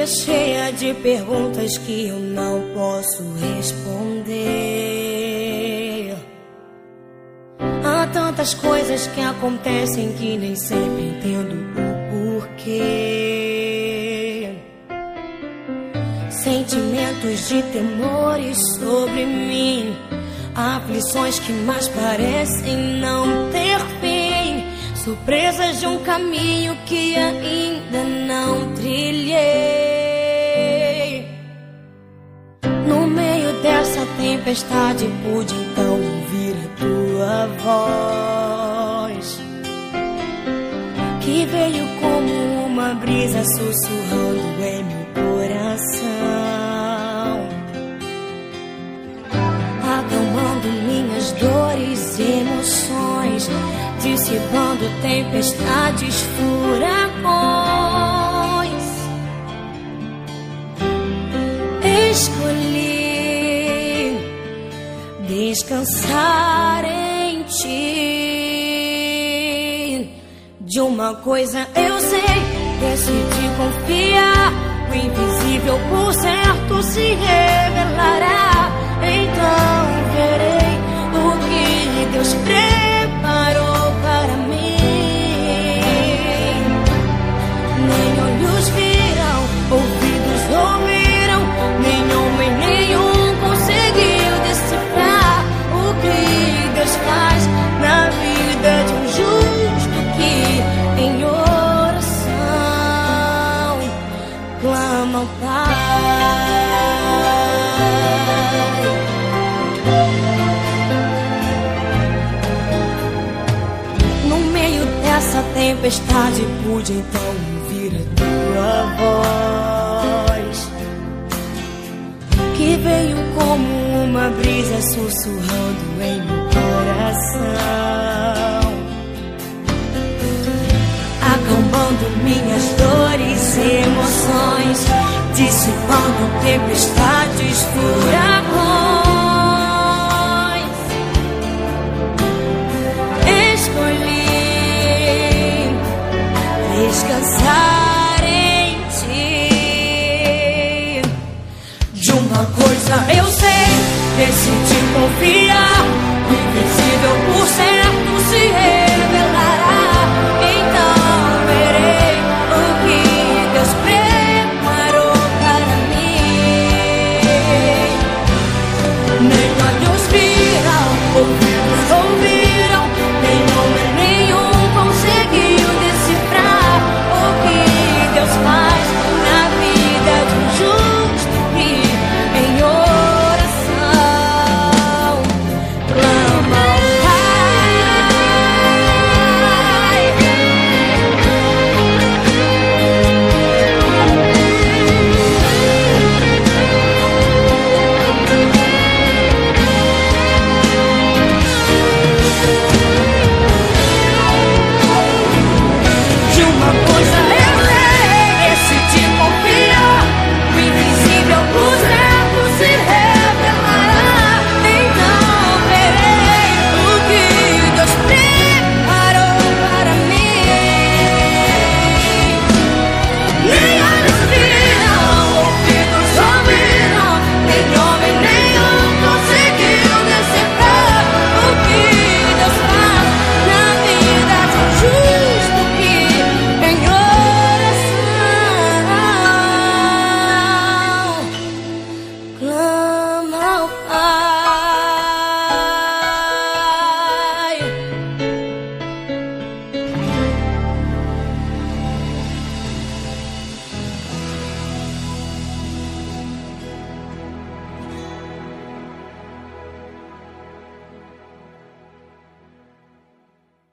vida cheia de perguntas que eu não posso responder. Há tantas coisas que acontecem que nem sempre entendo o porquê. Sentimentos de temores sobre mim, aflições que mais parecem não ter fim, surpresas de um caminho que ainda tempestade pude então ouvir a tua voz que veio como uma brisa sussurrando em meu coração, acalmando minhas dores e emoções, dissipando tempestades, furacões. Escolhi descansar em ti. De uma coisa eu sei, decidi confiar. O invisível por certo se revelará. Então verei o que Deus preparou tempestade pude então ouvir a tua voz que veio como uma brisa sussurrando em meu coração, acalmando minhas dores e emoções, dissipando tempestades, furacões. decidi confiar. O invisível por certo se realizar.